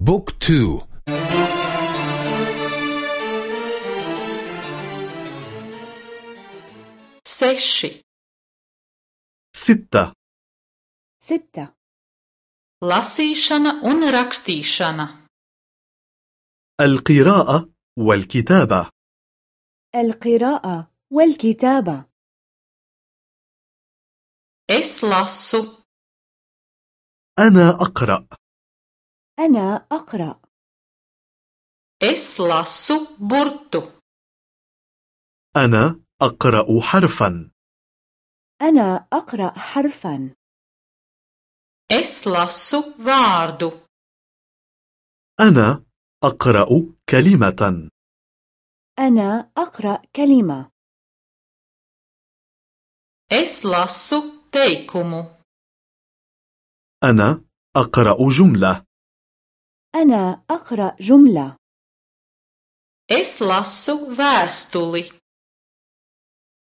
بوك تو. seši, ستة. ستة. lasīšana un rakstīšana, القراءة والكتابة. القراءة والكتابة. es lasu, أنا أقرأ. أنا أقرأ. Es lasu burtu, أنا أقرأ حرفا. أنا أقرأ حرفا. Es lasu vārdu, أنا أقرأ كلمة. أنا أقرأ كلمة. Es lasu teikumu, أنا أقرأ جملة. أنا أقرأ جملة. Es lasu vēstuli,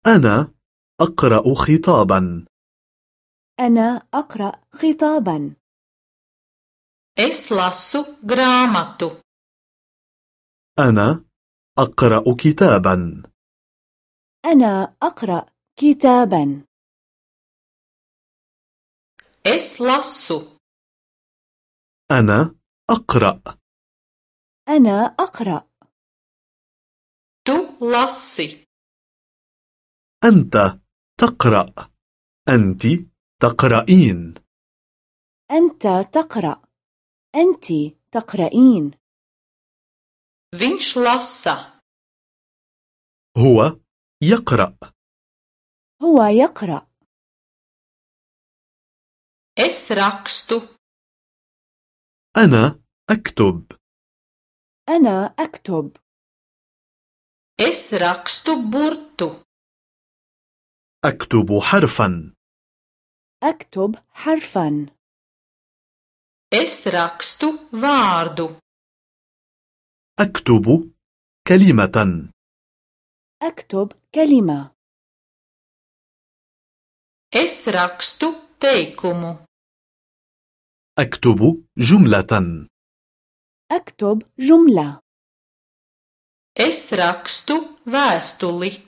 أنا أقرأ خطابا. أنا أقرأ خطابا. Es lasu grāmatu, أنا أقرأ كتابا. أنا أقرأ كتابا. Es lasu, أنا أقرأ. أنا أقرأ. Tu lasi, أنت تقرأ. أنت تقرأين. أنت تقرأ. أنت تقرأين. Viņš lasa, هو يقرأ. هو يقرأ. Es rakstu, أنا أكتب. أنا أكتب. es rakstu burtu, أكتب حرفا. أكتب حرفا. es rakstu vārdu, أكتب كلمة. أكتب كلمة. es rakstu teikumu, أكتب جملة. أكتب جملة. Es rakstu vēstuli,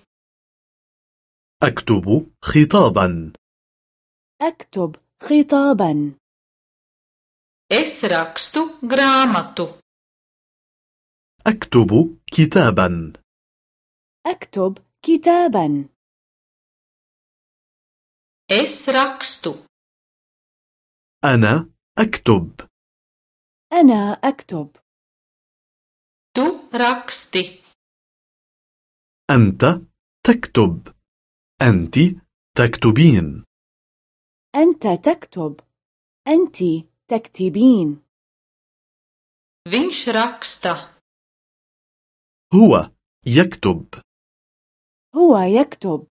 أكتب خطابا. أكتب خطابا. Es rakstu grāmatu, أكتب كتابا. أكتب كتابا. Es rakstu, أنا أكتب. أنا أكتب. Tu raksti, أنت تكتب. أنت تكتبين. أنت تكتب. أنت تكتبين. Viņš raksta, هو يكتب. هو يكتب.